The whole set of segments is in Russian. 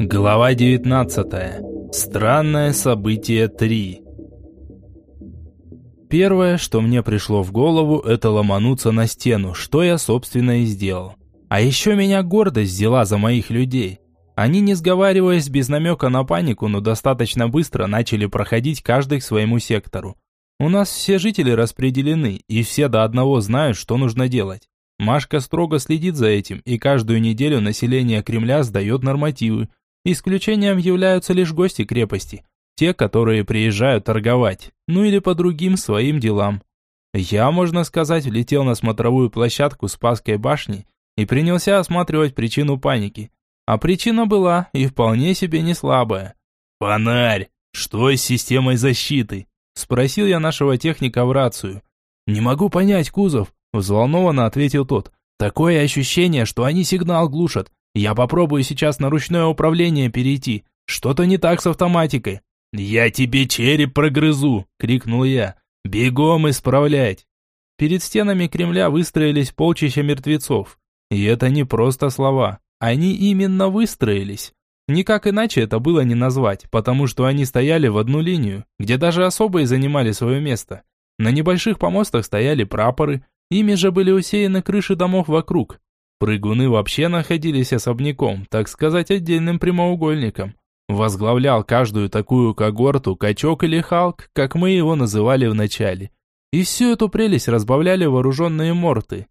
Глава 19. Странное событие 3. Первое, что мне пришло в голову, это ломануться на стену, что я, собственно, и сделал. А еще меня гордость взяла за моих людей. Они, не сговариваясь, без намека на панику, но достаточно быстро начали проходить каждый к своему сектору. У нас все жители распределены, и все до одного знают, что нужно делать. Машка строго следит за этим, и каждую неделю население Кремля сдает нормативы. Исключением являются лишь гости крепости, те, которые приезжают торговать, ну или по другим своим делам. Я, можно сказать, влетел на смотровую площадку Спасской башни и принялся осматривать причину паники. А причина была и вполне себе не слабая. «Фонарь! Что с системой защиты?» Спросил я нашего техника в рацию. «Не могу понять, Кузов», – взволнованно ответил тот. «Такое ощущение, что они сигнал глушат. Я попробую сейчас на ручное управление перейти. Что-то не так с автоматикой». «Я тебе череп прогрызу!» – крикнул я. «Бегом исправлять!» Перед стенами Кремля выстроились полчища мертвецов. И это не просто слова. Они именно выстроились. Никак иначе это было не назвать, потому что они стояли в одну линию, где даже особые занимали свое место. На небольших помостах стояли прапоры, ими же были усеяны крыши домов вокруг. Прыгуны вообще находились особняком, так сказать, отдельным прямоугольником. Возглавлял каждую такую когорту качок или халк, как мы его называли в начале. И всю эту прелесть разбавляли вооруженные морты.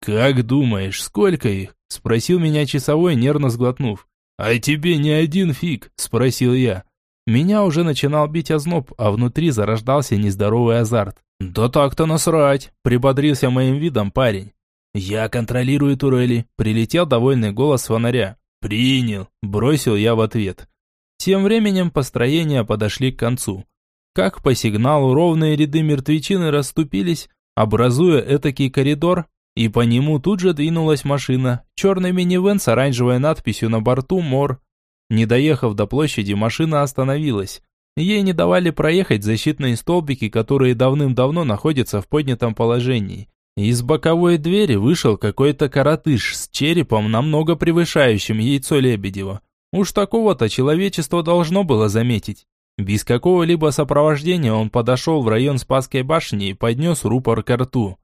«Как думаешь, сколько их?» – спросил меня часовой, нервно сглотнув. «А тебе не один фиг?» – спросил я. Меня уже начинал бить озноб, а внутри зарождался нездоровый азарт. «Да так-то насрать!» – прибодрился моим видом парень. «Я контролирую турели», – прилетел довольный голос фонаря. «Принял», – бросил я в ответ. Тем временем построения подошли к концу. Как по сигналу ровные ряды мертвечины расступились, образуя этакий коридор, и по нему тут же двинулась машина. Черный минивэн с оранжевой надписью на борту «Мор». Не доехав до площади, машина остановилась. Ей не давали проехать защитные столбики, которые давным-давно находятся в поднятом положении. Из боковой двери вышел какой-то коротыш с черепом, намного превышающим яйцо Лебедева. Уж такого-то человечество должно было заметить. Без какого-либо сопровождения он подошел в район Спасской башни и поднес рупор к рту.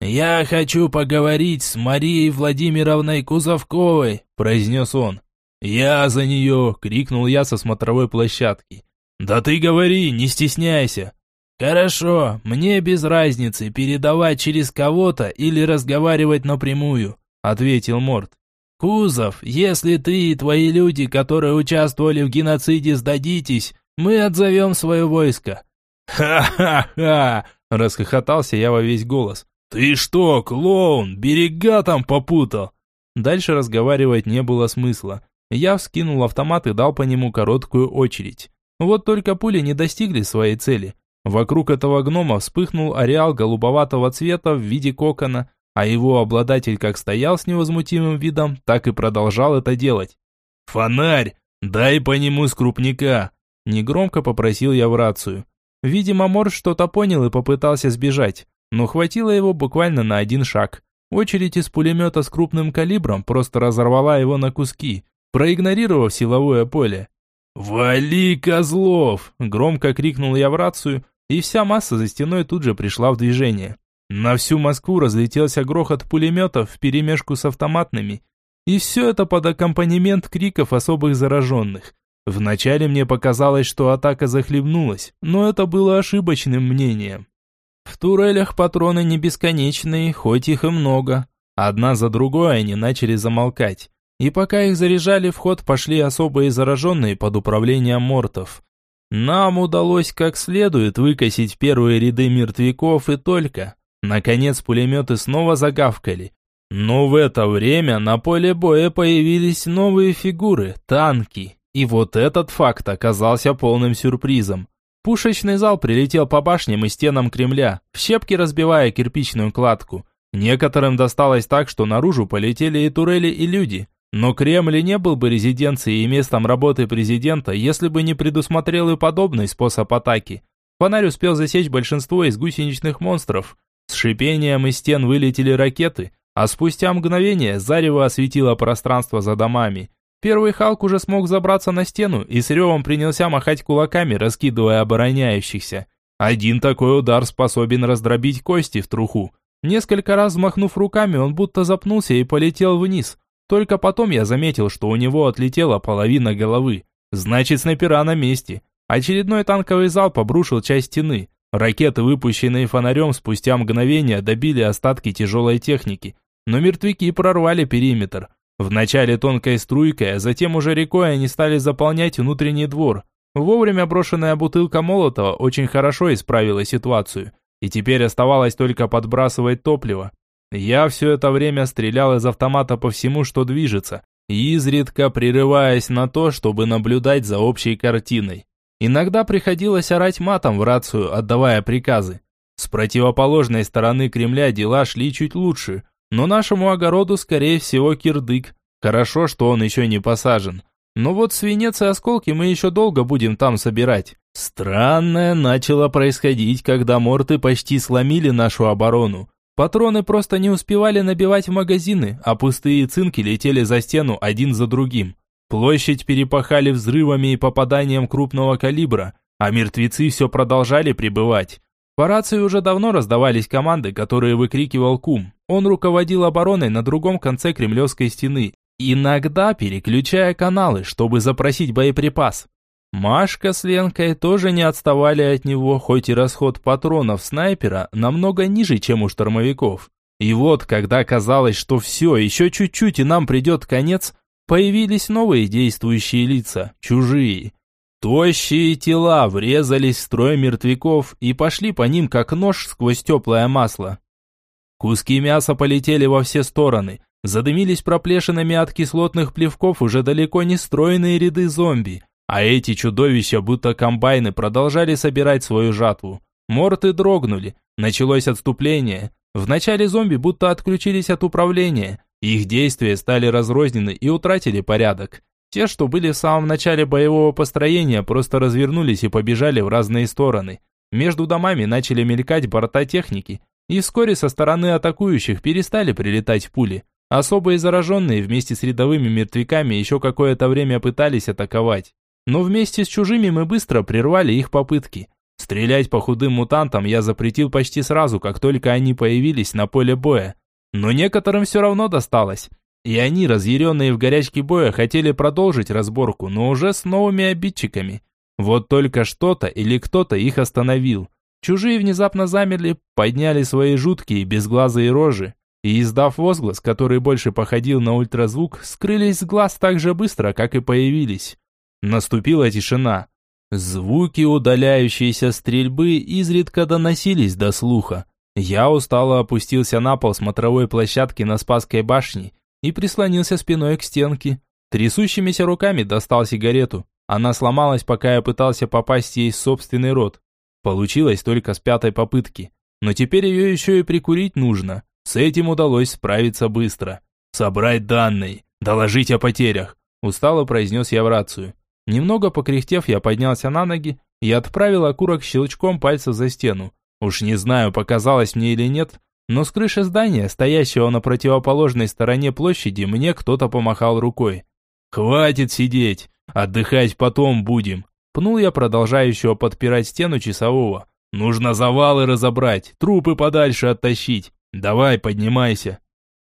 «Я хочу поговорить с Марией Владимировной Кузовковой», – произнес он. «Я за нее!» – крикнул я со смотровой площадки. «Да ты говори, не стесняйся!» «Хорошо, мне без разницы, передавать через кого-то или разговаривать напрямую», – ответил Морд. «Кузов, если ты и твои люди, которые участвовали в геноциде, сдадитесь, мы отзовем свое войско». «Ха-ха-ха!» – расхохотался я во весь голос. «Ты что, клоун, берега там попутал?» Дальше разговаривать не было смысла. Я вскинул автомат и дал по нему короткую очередь. Вот только пули не достигли своей цели. Вокруг этого гнома вспыхнул ареал голубоватого цвета в виде кокона, а его обладатель как стоял с невозмутимым видом, так и продолжал это делать. «Фонарь! Дай по нему с крупника!» Негромко попросил я в рацию. Видимо, Мор что-то понял и попытался сбежать но хватило его буквально на один шаг. Очередь из пулемета с крупным калибром просто разорвала его на куски, проигнорировав силовое поле. «Вали, Козлов!» – громко крикнул я в рацию, и вся масса за стеной тут же пришла в движение. На всю Москву разлетелся грохот пулеметов вперемешку с автоматными, и все это под аккомпанемент криков особых зараженных. Вначале мне показалось, что атака захлебнулась, но это было ошибочным мнением. В турелях патроны не бесконечные, хоть их и много. Одна за другой они начали замолкать. И пока их заряжали, в ход пошли особые зараженные под управлением мортов. Нам удалось как следует выкосить первые ряды мертвяков и только. Наконец пулеметы снова загавкали. Но в это время на поле боя появились новые фигуры – танки. И вот этот факт оказался полным сюрпризом. Пушечный зал прилетел по башням и стенам Кремля, в щепки разбивая кирпичную кладку. Некоторым досталось так, что наружу полетели и турели, и люди. Но Кремль не был бы резиденцией и местом работы президента, если бы не предусмотрел и подобный способ атаки. Фонарь успел засечь большинство из гусеничных монстров. С шипением из стен вылетели ракеты, а спустя мгновение зарево осветило пространство за домами. Первый Халк уже смог забраться на стену и с ревом принялся махать кулаками, раскидывая обороняющихся. Один такой удар способен раздробить кости в труху. Несколько раз взмахнув руками, он будто запнулся и полетел вниз. Только потом я заметил, что у него отлетела половина головы. Значит, снайпера на месте. Очередной танковый залп обрушил часть стены. Ракеты, выпущенные фонарем, спустя мгновение добили остатки тяжелой техники. Но мертвяки прорвали периметр. Вначале тонкой струйкой, а затем уже рекой они стали заполнять внутренний двор. Вовремя брошенная бутылка Молотова очень хорошо исправила ситуацию. И теперь оставалось только подбрасывать топливо. Я все это время стрелял из автомата по всему, что движется, изредка прерываясь на то, чтобы наблюдать за общей картиной. Иногда приходилось орать матом в рацию, отдавая приказы. С противоположной стороны Кремля дела шли чуть лучше, но нашему огороду, скорее всего, кирдык. Хорошо, что он еще не посажен. Но вот свинец и осколки мы еще долго будем там собирать. Странное начало происходить, когда морты почти сломили нашу оборону. Патроны просто не успевали набивать в магазины, а пустые цинки летели за стену один за другим. Площадь перепахали взрывами и попаданием крупного калибра, а мертвецы все продолжали прибывать. По рации уже давно раздавались команды, которые выкрикивал Кум. Он руководил обороной на другом конце Кремлевской стены, иногда переключая каналы, чтобы запросить боеприпас. Машка с Ленкой тоже не отставали от него, хоть и расход патронов снайпера намного ниже, чем у штурмовиков. И вот, когда казалось, что все, еще чуть-чуть и нам придет конец, появились новые действующие лица, чужие. Тощие тела врезались в строй мертвяков и пошли по ним, как нож сквозь теплое масло. Куски мяса полетели во все стороны, задымились проплешинами от кислотных плевков уже далеко не стройные ряды зомби, а эти чудовища, будто комбайны, продолжали собирать свою жатву. Морты дрогнули, началось отступление. Вначале зомби будто отключились от управления, их действия стали разрознены и утратили порядок. Те, что были в самом начале боевого построения, просто развернулись и побежали в разные стороны. Между домами начали мелькать борта техники, и вскоре со стороны атакующих перестали прилетать пули. Особые зараженные вместе с рядовыми мертвяками еще какое-то время пытались атаковать. Но вместе с чужими мы быстро прервали их попытки. Стрелять по худым мутантам я запретил почти сразу, как только они появились на поле боя. Но некоторым все равно досталось. И они, разъяренные в горячке боя, хотели продолжить разборку, но уже с новыми обидчиками. Вот только что-то или кто-то их остановил. Чужие внезапно замерли, подняли свои жуткие безглазые рожи и, издав возглас, который больше походил на ультразвук, скрылись с глаз так же быстро, как и появились. Наступила тишина. Звуки удаляющейся стрельбы изредка доносились до слуха. Я устало опустился на пол смотровой площадки на Спасской башне и прислонился спиной к стенке. Трясущимися руками достал сигарету. Она сломалась, пока я пытался попасть ей в собственный рот. Получилось только с пятой попытки. Но теперь ее еще и прикурить нужно. С этим удалось справиться быстро. «Собрать данные, доложить о потерях», – устало произнес я в рацию. Немного покряхтев, я поднялся на ноги и отправил окурок щелчком пальца за стену. Уж не знаю, показалось мне или нет, но с крыши здания, стоящего на противоположной стороне площади, мне кто-то помахал рукой. «Хватит сидеть, отдыхать потом будем», Пнул я продолжающего подпирать стену часового. «Нужно завалы разобрать, трупы подальше оттащить. Давай, поднимайся».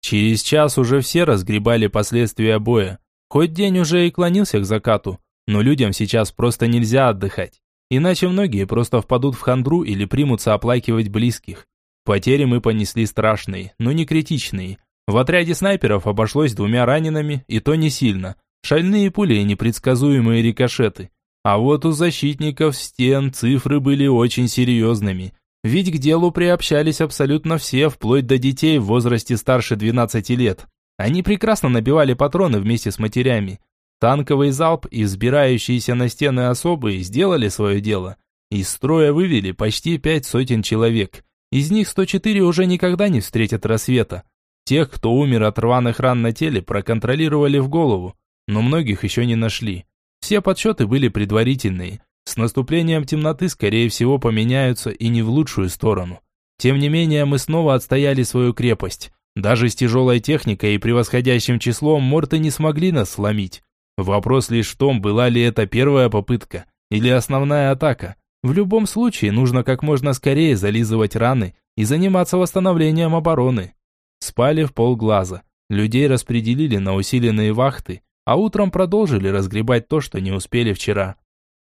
Через час уже все разгребали последствия боя. Хоть день уже и клонился к закату, но людям сейчас просто нельзя отдыхать. Иначе многие просто впадут в хандру или примутся оплакивать близких. Потери мы понесли страшные, но не критичные. В отряде снайперов обошлось двумя ранеными, и то не сильно. Шальные пули и непредсказуемые рикошеты. А вот у защитников стен цифры были очень серьезными. Ведь к делу приобщались абсолютно все, вплоть до детей в возрасте старше 12 лет. Они прекрасно набивали патроны вместе с матерями. Танковый залп и взбирающиеся на стены особые сделали свое дело. Из строя вывели почти пять сотен человек. Из них 104 уже никогда не встретят рассвета. Тех, кто умер от рваных ран на теле, проконтролировали в голову, но многих еще не нашли. Все подсчеты были предварительные. С наступлением темноты, скорее всего, поменяются и не в лучшую сторону. Тем не менее, мы снова отстояли свою крепость. Даже с тяжелой техникой и превосходящим числом морты не смогли нас сломить. Вопрос лишь в том, была ли это первая попытка или основная атака. В любом случае, нужно как можно скорее зализывать раны и заниматься восстановлением обороны. Спали в полглаза. Людей распределили на усиленные вахты, а утром продолжили разгребать то, что не успели вчера.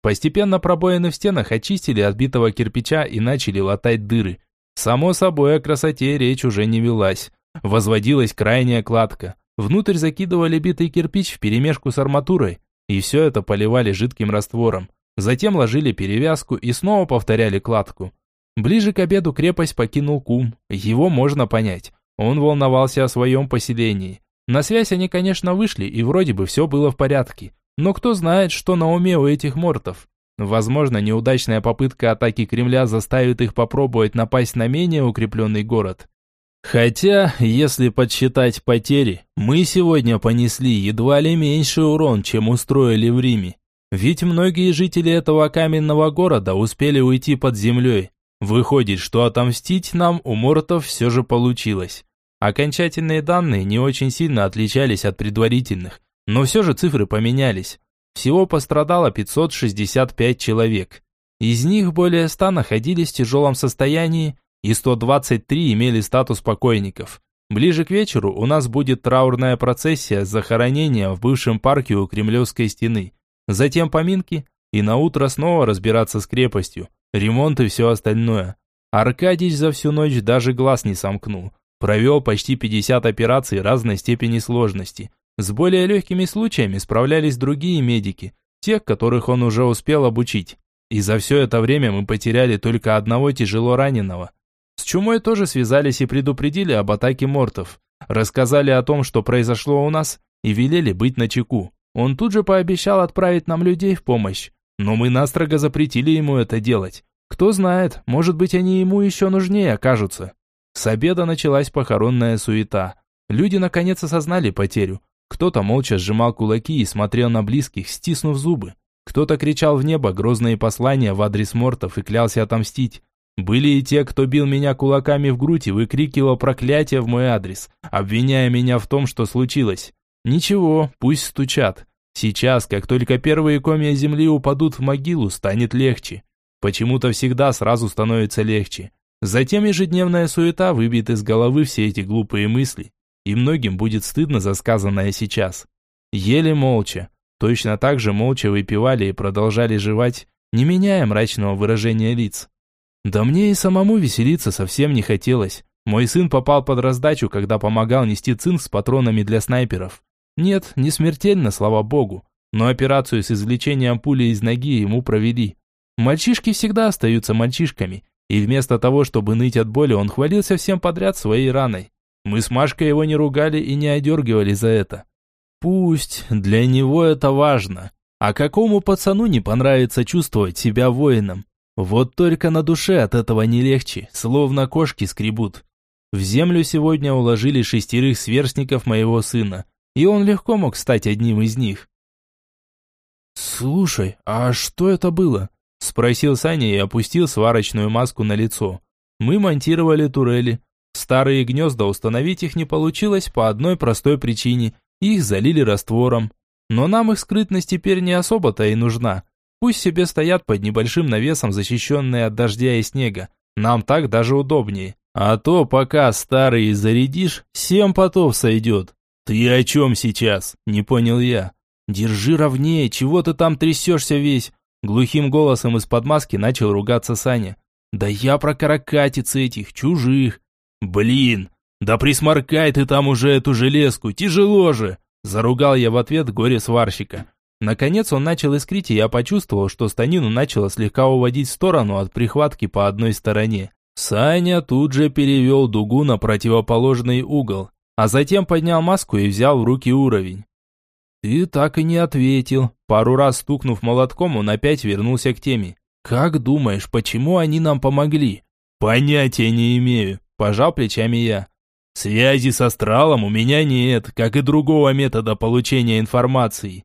Постепенно пробоины в стенах очистили от битого кирпича и начали латать дыры. Само собой, о красоте речь уже не велась. Возводилась крайняя кладка. Внутрь закидывали битый кирпич вперемешку с арматурой, и все это поливали жидким раствором. Затем ложили перевязку и снова повторяли кладку. Ближе к обеду крепость покинул кум. Его можно понять. Он волновался о своем поселении. На связь они, конечно, вышли, и вроде бы все было в порядке. Но кто знает, что на уме у этих мортов. Возможно, неудачная попытка атаки Кремля заставит их попробовать напасть на менее укрепленный город. Хотя, если подсчитать потери, мы сегодня понесли едва ли меньший урон, чем устроили в Риме. Ведь многие жители этого каменного города успели уйти под землей. Выходит, что отомстить нам у мортов все же получилось. Окончательные данные не очень сильно отличались от предварительных, но все же цифры поменялись. Всего пострадало 565 человек. Из них более 100 находились в тяжелом состоянии, и 123 имели статус покойников. Ближе к вечеру у нас будет траурная процессия с захоронением в бывшем парке у Кремлевской стены. Затем поминки, и на утро снова разбираться с крепостью, ремонт и все остальное. Аркадьич за всю ночь даже глаз не сомкнул. Провел почти 50 операций разной степени сложности. С более легкими случаями справлялись другие медики, тех, которых он уже успел обучить. И за все это время мы потеряли только одного тяжело раненого. С чумой тоже связались и предупредили об атаке мортов. Рассказали о том, что произошло у нас, и велели быть начеку. Он тут же пообещал отправить нам людей в помощь. Но мы настрого запретили ему это делать. Кто знает, может быть они ему еще нужнее окажутся. С обеда началась похоронная суета. Люди наконец осознали потерю. Кто-то молча сжимал кулаки и смотрел на близких, стиснув зубы. Кто-то кричал в небо грозные послания в адрес мортов и клялся отомстить. Были и те, кто бил меня кулаками в грудь и выкрикивал проклятия в мой адрес, обвиняя меня в том, что случилось. Ничего, пусть стучат. Сейчас, как только первые комья земли упадут в могилу, станет легче. Почему-то всегда сразу становится легче. Затем ежедневная суета выбьет из головы все эти глупые мысли, и многим будет стыдно за сказанное сейчас. Ели молча, точно так же молча выпивали и продолжали жевать, не меняя мрачного выражения лиц. Да мне и самому веселиться совсем не хотелось. Мой сын попал под раздачу, когда помогал нести цинк с патронами для снайперов. Нет, не смертельно, слава богу, но операцию с извлечением пули из ноги ему провели. Мальчишки всегда остаются мальчишками, и вместо того, чтобы ныть от боли, он хвалился всем подряд своей раной. Мы с Машкой его не ругали и не одергивали за это. Пусть, для него это важно. А какому пацану не понравится чувствовать себя воином? Вот только на душе от этого не легче, словно кошки скребут. В землю сегодня уложили шестерых сверстников моего сына, и он легко мог стать одним из них. «Слушай, а что это было?» – спросил Саня и опустил сварочную маску на лицо. «Мы монтировали турели. Старые гнезда установить их не получилось по одной простой причине – их залили раствором. Но нам их скрытность теперь не особо-то и нужна. Пусть себе стоят под небольшим навесом, защищенные от дождя и снега. Нам так даже удобнее. А то пока старые зарядишь, семь потов сойдет. Ты о чем сейчас? Не понял я. Держи ровнее, чего ты там трясешься весь? Глухим голосом из-под маски начал ругаться Саня. Да я про каракатиц этих, чужих. Блин, да присморкай ты там уже эту железку, тяжело же. Заругал я в ответ горе-сварщика. Наконец он начал искрить, и я почувствовал, что станину начало слегка уводить в сторону от прихватки по одной стороне. Саня тут же перевел дугу на противоположный угол, а затем поднял маску и взял в руки уровень. «Ты так и не ответил». Пару раз стукнув молотком, он опять вернулся к теме. «Как думаешь, почему они нам помогли?» «Понятия не имею», – пожал плечами я. «Связи с астралом у меня нет, как и другого метода получения информации.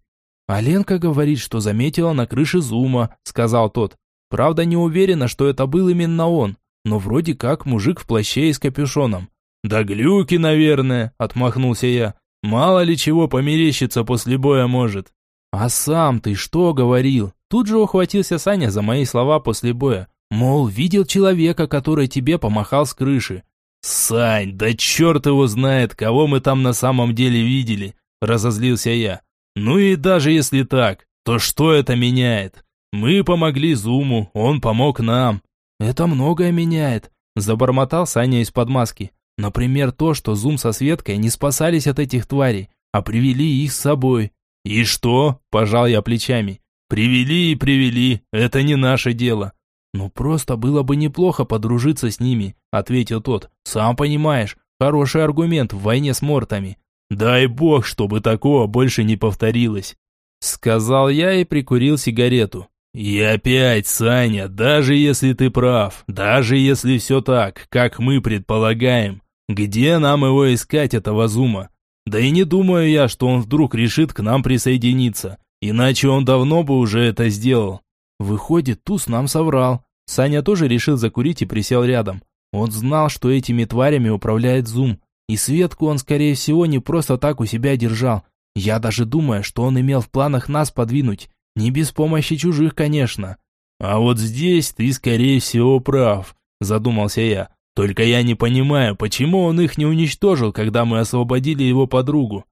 «А Ленка говорит, что заметила на крыше зума», — сказал тот. «Правда, не уверена, что это был именно он, но вроде как мужик в плаще и с капюшоном. Да глюки, наверное, отмахнулся я. Мало ли чего померещится после боя может. А сам ты что говорил? Тут же ухватился Саня за мои слова после боя. Мол, видел человека, который тебе помахал с крыши. «Сань, да черт его знает, кого мы там на самом деле видели!» – разозлился я. «Ну и даже если так, то что это меняет? Мы помогли Зуму, он помог нам». «Это многое меняет», – забормотал Саня из-под маски. «Например, то, что Зум со Светкой не спасались от этих тварей, а привели их с собой». «И что?» – пожал я плечами. «Привели и привели, это не наше дело». «Ну просто было бы неплохо подружиться с ними», — ответил тот. «Сам понимаешь, хороший аргумент в войне с мортами». «Дай бог, чтобы такого больше не повторилось», — сказал я и прикурил сигарету. «И опять, Саня, даже если ты прав, даже если все так, как мы предполагаем, где нам его искать, этого Зума? Да и не думаю я, что он вдруг решит к нам присоединиться, иначе он давно бы уже это сделал». Выходит, Туз нам соврал. Саня тоже решил закурить и присел рядом. Он знал, что этими тварями управляет Зум. И Светку он, скорее всего, не просто так у себя держал. Я даже думаю, что он имел в планах нас подвинуть. Не без помощи чужих, конечно. А вот здесь ты, скорее всего, прав, задумался я. Только я не понимаю, почему он их не уничтожил, когда мы освободили его подругу.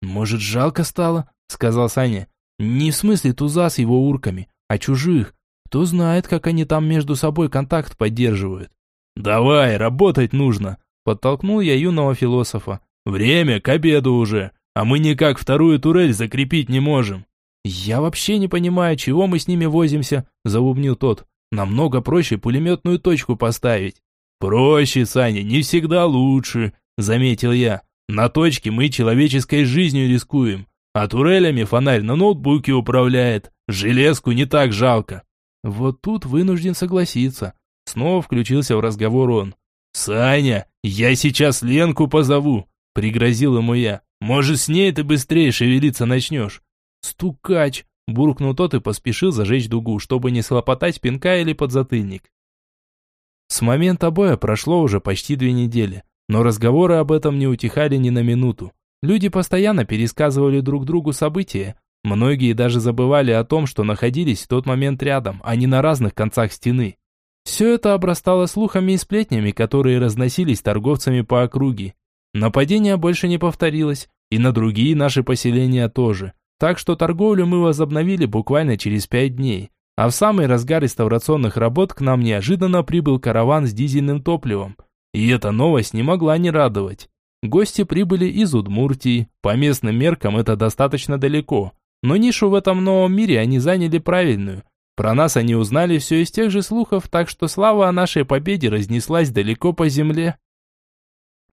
Может, жалко стало, сказал Саня. Не в смысле туза с его урками, а чужих. Кто знает, как они там между собой контакт поддерживают. «Давай, работать нужно!» – подтолкнул я юного философа. «Время к обеду уже, а мы никак вторую турель закрепить не можем». «Я вообще не понимаю, чего мы с ними возимся», – заубнил тот. «Намного проще пулеметную точку поставить». «Проще, Саня, не всегда лучше», – заметил я. «На точке мы человеческой жизнью рискуем, а турелями фонарь на ноутбуке управляет. Железку не так жалко. Вот тут вынужден согласиться. Снова включился в разговор он. «Саня, я сейчас Ленку позову», — пригрозил ему я. «Может, с ней ты быстрее шевелиться начнешь?» «Стукач!» — буркнул тот и поспешил зажечь дугу, чтобы не слопотать пинка или подзатыльник. С момента боя прошло уже почти две недели, но разговоры об этом не утихали ни на минуту. Люди постоянно пересказывали друг другу события. Многие даже забывали о том, что находились в тот момент рядом, а не на разных концах стены. Все это обрастало слухами и сплетнями, которые разносились торговцами по округе. Нападение больше не повторилось, и на другие наши поселения тоже. Так что торговлю мы возобновили буквально через пять дней. А в самый разгар реставрационных работ к нам неожиданно прибыл караван с дизельным топливом. И эта новость не могла не радовать. Гости прибыли из Удмуртии. По местным меркам это достаточно далеко. Но нишу в этом новом мире они заняли правильную. Про нас они узнали все из тех же слухов, так что слава о нашей победе разнеслась далеко по земле.